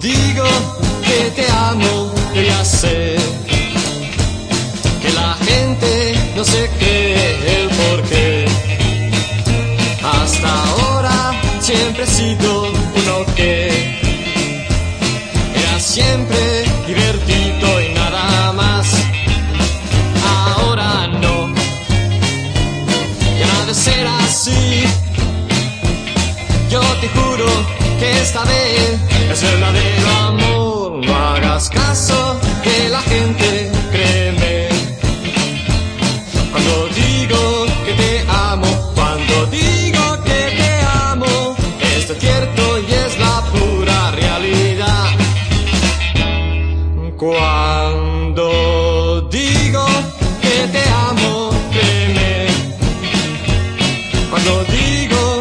digo que te amo, yo ya sé que la gente no se cree el porqué. Hasta ahora siempre he sido uno que era siempre divertido y nada más. Ahora no, ya no de ser así. Yo te juro que esta vez que la gente créeme. Cuando digo que te amo, cuando digo que te amo, esto es cierto y es la pura realidad. Cuando digo que te amo, créeme. Cuando digo